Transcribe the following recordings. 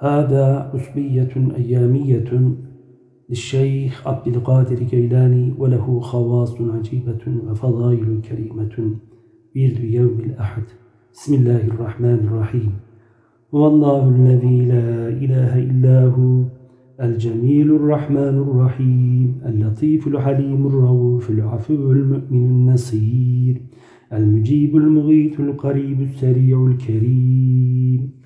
هذا عصبية أيامية للشيخ عبد القادر جيلاني وله خواص عجيبة وفضائل كريمة بيرد يوم الأحد. بسم الله الرحمن الرحيم. هو الله الذي لا إله إلا هو الجميل الرحمن الرحيم اللطيف الحليم الرؤوف العفو المؤمن النصير المجيب المغيث القريب السريع الكريم.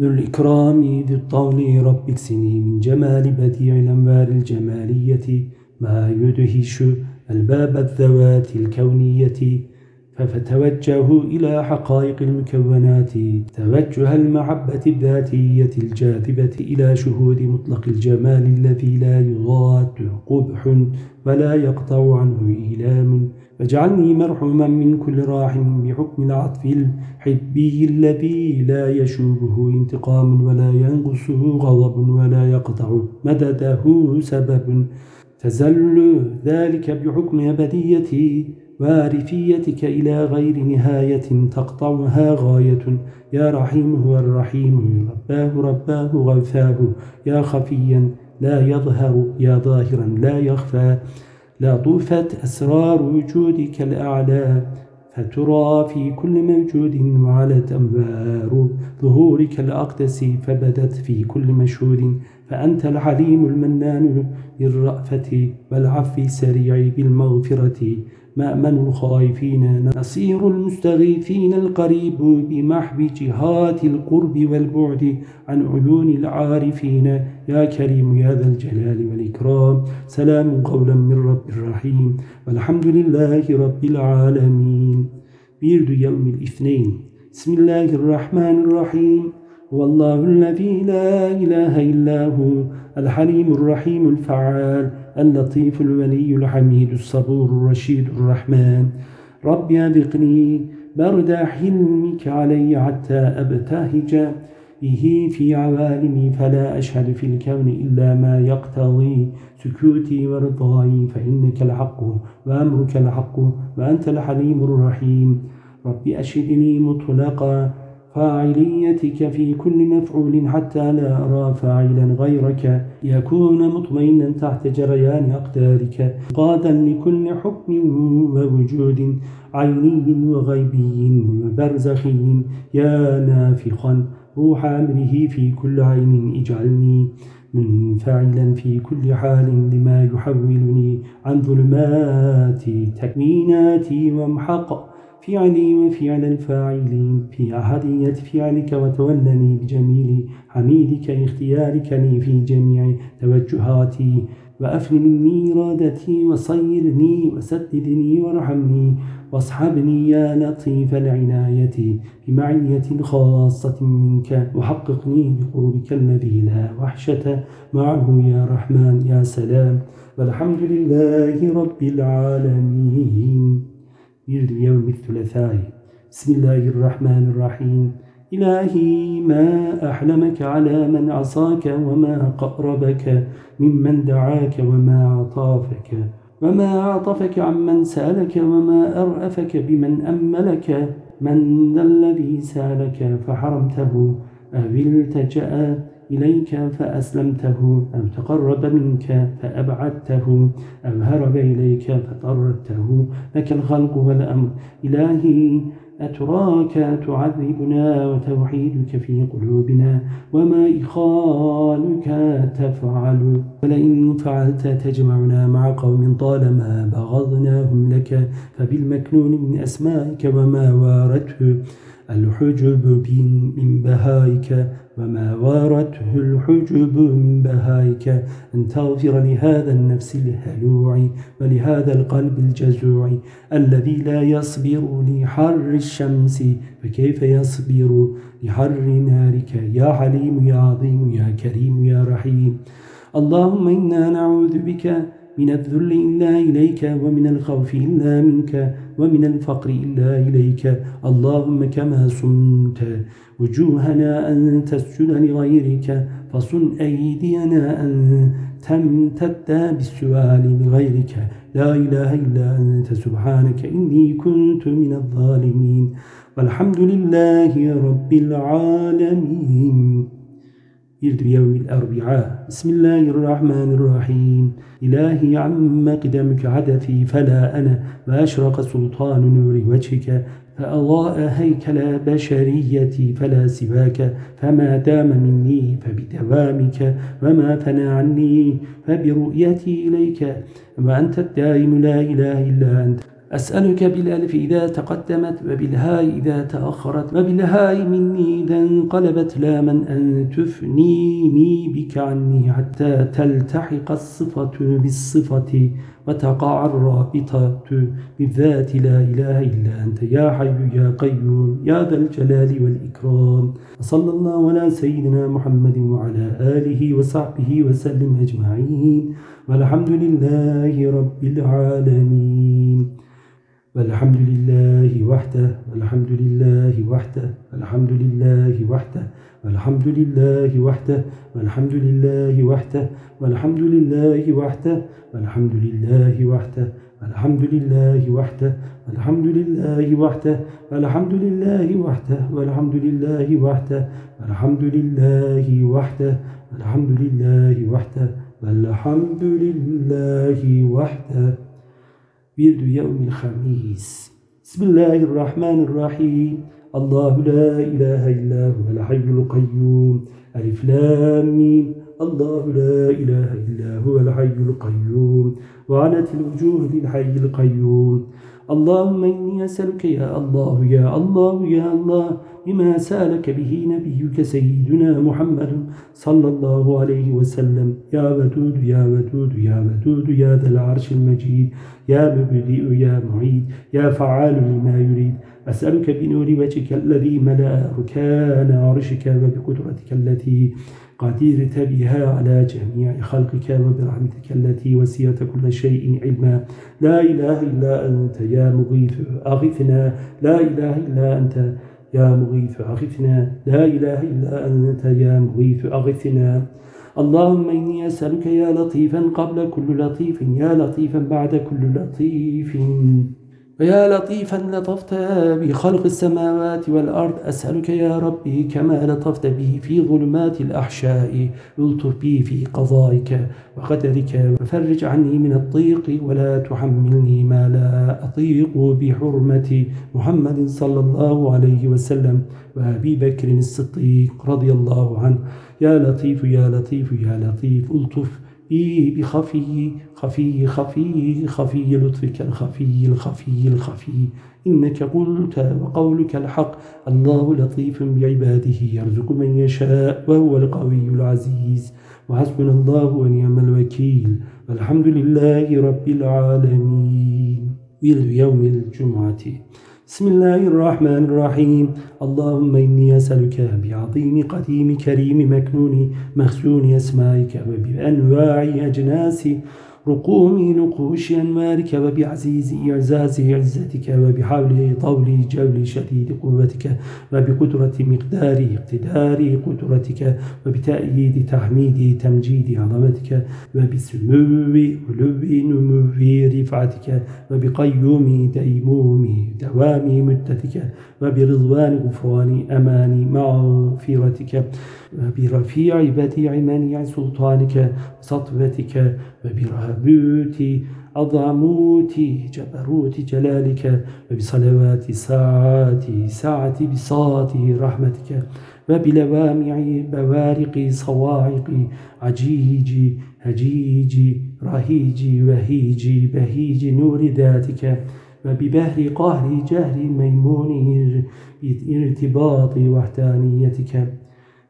ذو الإكرام ذي الطول رب اكسني من جمال بديع الأنوار الجمالية. ما يدهش ألباب الذوات الكونية. ففتوجهوا إلى حقائق المكونات. توجه المحبة الذاتية الجاذبة إلى شهود مطلق الجمال الذي لا يضاد قبح ولا يقطع عنه إيلام. فاجعلني مرحوما من كل راحم بحكم العطف الحبي الذي لا يشوبه انتقام ولا ينقصه غضب ولا يقطع مدده سبب. تزل ذلك بحكم أبديتي وارثيتك إلى غير نهاية تقطعها غاية. يا رحيم هو الرحيم رباه رباه غوثاه. يا خفيا لا يظهر يا ظاهرا لا يخفى. لا طوفت أسرار وجودك الأعلى فترى في كل موجود وعلت أنبار ظهورك الأقدس فبدت في كل مشهود فأنت الحليم المنان للرأفة والعفو السريع بالمغفرة. مأمن الخائفين نصير المستغيثين القريب بمحب جهات القرب والبعد عن عيون العارفين. يا كريم يا ذا الجلال والإكرام. سلام قولا من رب الرحيم. والحمد لله رب العالمين. بيرد يوم الاثنين. بسم الله الرحمن الرحيم. والله الذي لا إله إلا هو الحليم الرحيم الفعال. اللطيف الولي الحميد الصبور الرشيد الرحمن. رب أذقني برد حلمك علي حتى أبتهج. به في عوالمي فلا أشهد في الكون إلا ما يقتضي سكوتي ورضاي فإنك الحق وأمرك الحق وأنت الحليم الرحيم. رب أشهدني مطلقا فاعليتك في كل مفعول حتى لا أرى فاعلا غيرك. يكون مطمئنا تحت جريان أقدارك. قادا لكل حكم ووجود. عيني وغيبي وبرزخي. يا نافخا روح أمره في كل عين. اجعلني منفعلا في كل حال لما يحولني عن ظلمات تكويناتي وامحق فعلي وفعل الفاعلين في أحدية فعلك وتولني بجميل حميدك اختيارك لي في جميع توجهاتي. وأفن مني إرادتي وصيرني وسددني وارحمني واصحبني يا لطيف العناية بمعية خاصة منك. وحققني بقربك الذي لا وحشة معه يا رحمن يا سلام. والحمد لله رب العالمين. Bir yevmi thülethai. Bismillahirrahmanirrahim. إلهي ما أحلمك على من عصاك وما قربك ممن دعاك وما عطافك وما عطفك عمن سألك وما أرأفك بمن أملك من ذا الذي سألك فحرمته أو التجأ إليك فأسلمته أو تقرب منك فأبعدته أو هرب إليك فطردته. لك الخلق والأمر. إلهي أتراك تعذبنا وتوحيدك في قلوبنا وما إخالك تفعل. ولئن فعلت تجمعنا مع قوم طالما بغضناهم لك فبالمكنون من أسمائك وما وارته الحجب من بهائك وما وارته الحجب من بهائك. أن تغفر لهذا النفس الهلوع ولهذا القلب الجزوع الذي لا يصبر لحر الشمس. فكيف يصبر لحر نارك؟ يا حليم يا عظيم يا كريم يا رحيم. اللهم إنا نعوذ بك من الذل إلا إليك ومن الخوف إلا منك ومن الفقر إلا إليك. اللهم كما صنت وجوهنا أن تسجد لغيرك فصن أيدينا أن تمتد بالسؤال لغيرك. لا إله إلا أنت سبحانك إني كنت من الظالمين. والحمد لله رب العالمين. يرد يوم الأربعاء. بسم الله الرحمن الرحيم. إلهي عم قدمك عدثي فلا أنا وأشرق سلطان نور وجهك فأضاء هيكل بشريتي فلا سواك فما دام مني فبدوامك وما فنى عني فبرؤيتي إليك وأنت الدائم لا إله إلا أنت. أسألك بالألف إذا تقدمت وبالهاء إذا تأخرت وبالهاء مني إذا انقلبت لاما أن تفنيني بك عني حتى تلتحق الصفة بالصفة وتقع الرابطة بالذات لا إله إلا أنت يا حي يا قيوم يا ذا الجلال والإكرام وصلى الله على سيدنا محمد وعلى آله وصحبه وسلم أجمعين والحمد لله رب العالمين والحمد لله وحده والحمد لله وحده والحمد لله وحده والحمد لله وحده والحمد لله وحده والحمد لله وحده والحمد لله وحده الحمد لله وحده الحمد لله وحده الحمد لله وحده والحمد لله وحده الحمد لله وحده الحمد لله وحده والحمد لله وحده ورد يوم الخميس. بسم الله الرحمن الرحيم. الله لا إله إلا هو الحي القيوم. ألف لامين الله لا إله إلا هو الحي القيوم. وعنت الوجوه للحي القيوم. اللهم إني أسألك يا الله يا الله يا الله بما سألك به نبيك سيدنا محمد صلى الله عليه وسلم. يا ودود يا ودود يا ودود يا ذا العرش المجيد يا مبدئ يا معيد يا فعال لما يريد. أسألك بنور وجهك الذي ملأ أركان عرشك وبقدرتك التي قدرت بها على جميع خلقك وبرحمتك التي وسيت كل شيء علما. لا إله إلا أنت يا مغيث أغثنا لا إله إلا أنت يا مغيث أغثنا لا إله إلا أنت يا مغيث أغثنا اللهم إني أسألك يا لطيفا قبل كل لطيف يا لطيفا بعد كل لطيف. ويا لطيفا لطفت بخلق السماوات والأرض أسألك يا ربي كما لطفت به في ظلمات الأحشاء. لطف بي في قضائك وقدرك وفرج عني من الضيق ولا تحملني ما لا أطيق بحرمة محمد صلى الله عليه وسلم وأبي بكر الصديق رضي الله عنه. يا لطيف يا لطيف يا لطيف. ألطف بخفي خفي خفي خفي لطفك الخفي الخفي الخفي. إنك قلت وقولك الحق. الله لطيف بعباده يرزق من يشاء وهو القوي العزيز. وحسبنا الله ونعم الوكيل. والحمد لله رب العالمين. يوم الجمعة. بسم الله الرحمن الرحيم. اللهم إني أسألك بعظيم قديم كريم مكنون مخزون أسمائك وبأنواع أجناس رقوم نقوش أنوارك وبعزيز إعزاز عزتك وبحول طول جول شديد قوتك وبقدرة مقدار اقتدار قدرتك وبتأييد تحميد تمجيد عظمتك وبسمو علو نمو رفعتك وبقيوم ديموم دوام مدتك وبرضوان غفران أمان مغفرتك وبرفيع بديع منيع سلطانك وسطوتك وبرهبوت عظموت جبروت جلالك وبصلوات ساعات ساعة بساط رحمتك وبلوامع بوارق صواعق عجيج هجيج رهيج وهيج بهيج نور ذاتك وببهر قهر جهر ميمون إرتباط وحدانيتك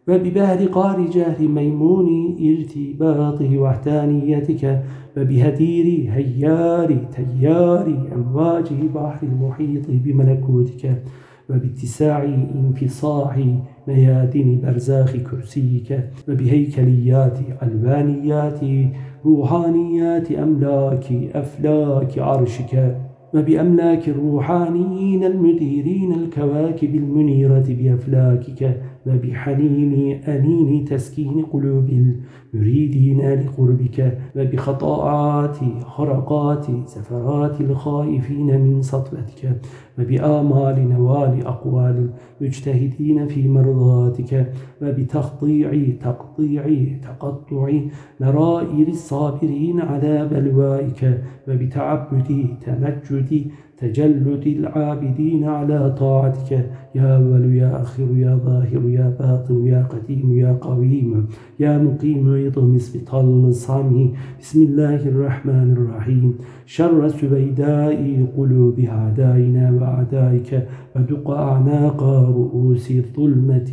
وببهر قار جهر ميمون ارتباط وحدانيتك وبهدير هيار تيار أمواج بحر المحيط بملكوتك وباتساع انفصاح ميادين برزاخ كرسيك وبهيكليات ألوانيات روحانيات أملاك أفلاك عرشك وبأملاك الروحانيين المديرين الكواكب المنيرة بأفلاكك وبحنين أنين تسكين قلوب المريدين لقربك وبخطاعات خرقات سفرات الخائفين من سطوتك وبآمال نوال أقوال المجتهدين في مرضاتك وبتخطيع تقطيع تقطع مرائر الصابرين على بلوائك وبتعبد تمجد تجلد العابدين على طاعتك. يا أول يا أخر يا ظاهر يا باطن يا قديم يا قويم يا مقيم يطمس بطلصم بسم الله الرحمن الرحيم. شر سبيداء قلوب أعدائنا وأعدائك ودق أعناق رؤوس الظلمة.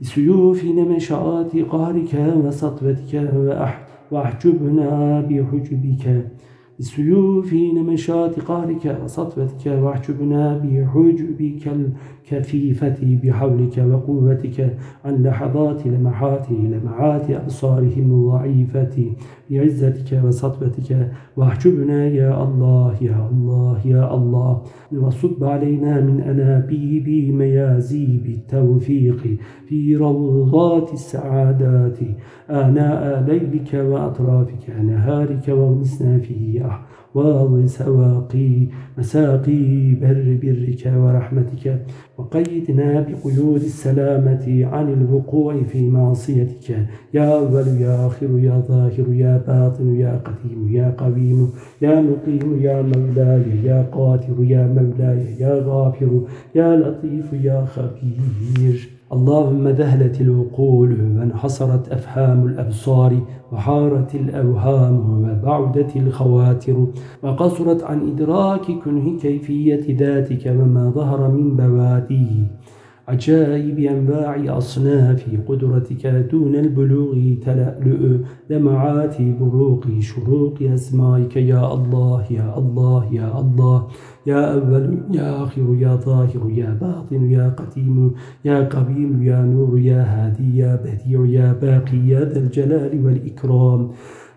بسيوف نمشات قهرك وسطوتك وأحجبنا بحجبك. بسيوف نمشات قهرك وسطوتك واحجبنا بحجبك الكثيفة بحولك وقوتك عن لحظات لمحات لمعات أبصارهم الضعيفة. بعزتك وسطوتك واحجبنا يا الله يا الله يا الله وصب علينا من أنابيب ميازيب التوفيق في روضات السعادات آناء ليلك وأطرافك نهارك وغمسنا فيه أحواض سواقي مساقي بر برك ورحمتك وقيدنا بقيود السلامة عن الوقوع في معصيتك. يا أول يا آخر يا ظاهر يا باطن يا قديم يا قويم يا مقيم يا مولاي يا قاتل يا مولاي يا غافر يا لطيف يا خبير. اللهم ذهلت العقول وانحصرت أفهام الأبصار وحارت الأوهام وبعدت الخواتر وقصرت عن إدراك كنه كيفية ذاتك وما ظهر من بواديه عجائب أنواع أصناف قدرتك دون البلوغ تلألؤ دمعات بروق شروق أسمائك. يا الله يا الله يا الله. يا أول يا آخر يا ظاهر يا باطن يا قديم يا قبيل يا نور يا هادي يا بديع يا باقي يا ذا الجلال والإكرام.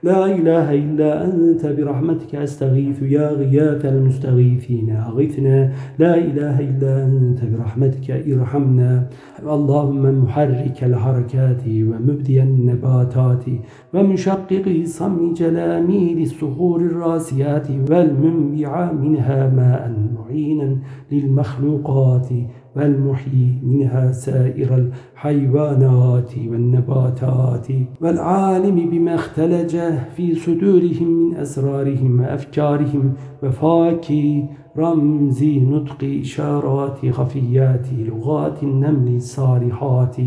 لا إله إلا أنت برحمتك أستغيث يا غياث المستغيثين. أغثنا لا إله إلا أنت برحمتك ارحمنا. اللهم محرك الحركات ومبدي النباتات ومشقق صم جلاميل الصخور الراسيات والمنبع منها ماء معينا للمخلوقات. والمحيي منها سائر الحيوانات والنباتات والعالم بما اختلج في صدورهم من أسرارهم وأفكارهم وفاك رمز نطق إشارات خفيات لغات النمل الصالحات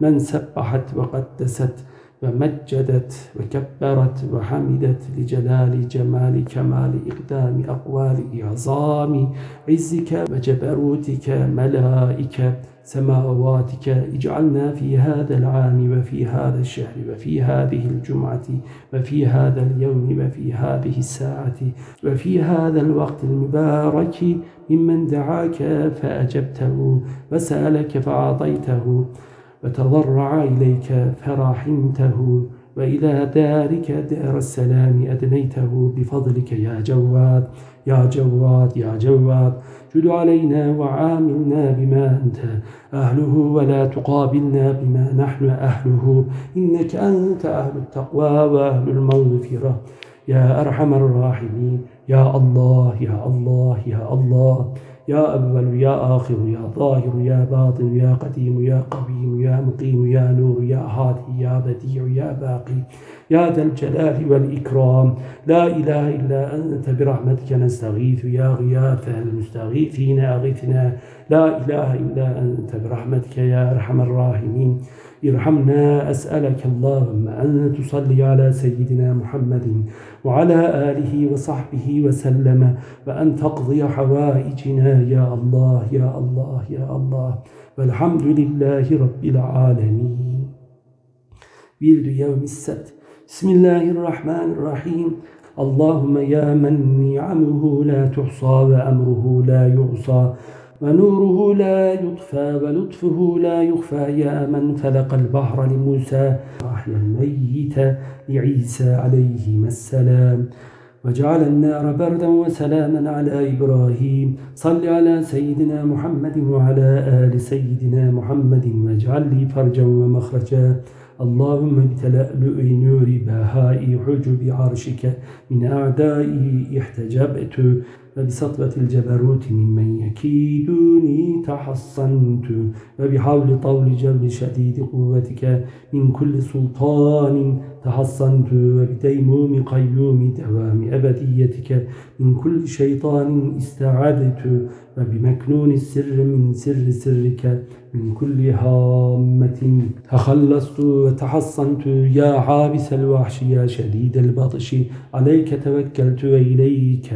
من سبحت وقدست ومجدت وكبرت وحمدت لجلال جمال كمال إقدام أقوال عظام عزك وجبروتك ملائكة سماواتك اجعلنا في هذا العام وفي هذا الشهر وفي هذه الجمعة وفي هذا اليوم وفي هذه الساعة وفي هذا الوقت المبارك ممن دعاك فأجبته وسألك فأعطيته وتضرع إليك فرحمته وإلى دارك دار السلام أدنيته بفضلك يا جواد يا جواد يا جواد. جد علينا وعاملنا بما أنت أهله ولا تقابلنا بما نحن أهله. إنك أنت أهل التقوى وأهل المغفرة. يا أرحم الراحمين. يا الله يا الله يا الله. يا أول يا آخر يا ظاهر يا باطن يا قديم يا قويم يا مقيم يا نور يا هادي يا بديع يا باقي. يا ذا الجلال والإكرام. لا إله إلا أنت برحمتك نستغيث يا غياث المستغيثين. أغثنا لا إله إلا أنت برحمتك يا أرحم الراحمين. ارحمنا. أسألك اللهم أن تصلي على سيدنا محمد وعلى آله وصحبه وسلم وأن تقضي حوائجنا. يا الله يا الله يا الله. والحمد لله رب العالمين. ورد يوم السبت. بسم الله الرحمن الرحيم. اللهم يا من نعمه لا تحصى وأمره لا يعصى ونوره لا يطفى ولطفه لا يخفى. يا من فلق البحر لموسى وأحيا الميت لعيسى عليهما السلام. وجعل النار بردا وسلاما على إبراهيم. صل على سيدنا محمد وعلى آل سيدنا محمد واجعل لي فرجا ومخرجا. اللهم بتلألؤ نور بهاء حجب عرشك من أعدائي احتجبت. وبسطوة الجبروت ممن يكيدوني تحصنت وبحول طول جبل شديد قوتك من كل سلطان تحصنت وبتيموم قيوم دوام أبديتك من كل شيطان استعدت وبمكنون السر من سر سرك من كل هامة تخلصت وتحصنت. يا عابس الوحش يا شديد البطش عليك توكلت وإليك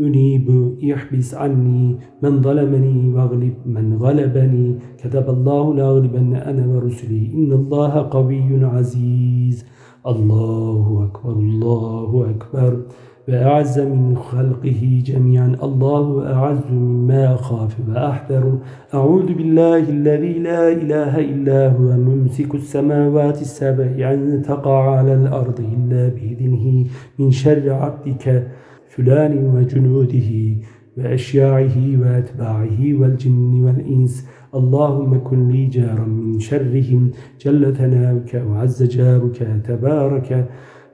أنيب يحبس عني من ظلمني واغلب من غلبني. كتب الله لأغلبن أنا ورسلي. إن الله قوي عزيز. الله أكبر الله أكبر. وأعز من خلقه جميعا. الله أعز مما أخاف وأحذر. أعوذ بالله الذي لا إله إلا هو. ممسك السماوات السبع أن تقع على الأرض إلا بإذنه. من شر عبدك فلان وجنوده وأشياعه وأتباعه والجن والإنس. اللهم كن لي جارا من شرهم جل ثناؤك وعز جارك تبارك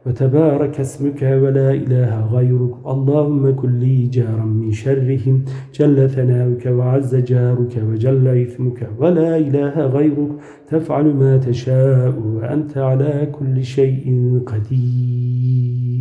وتبارك اسمك ولا إله غيرك. اللهم كن لي جارا من شرهم جل ثناؤك وعز جارك وجل إثمك ولا إله غيرك. تفعل ما تشاء وأنت على كل شيء قدير.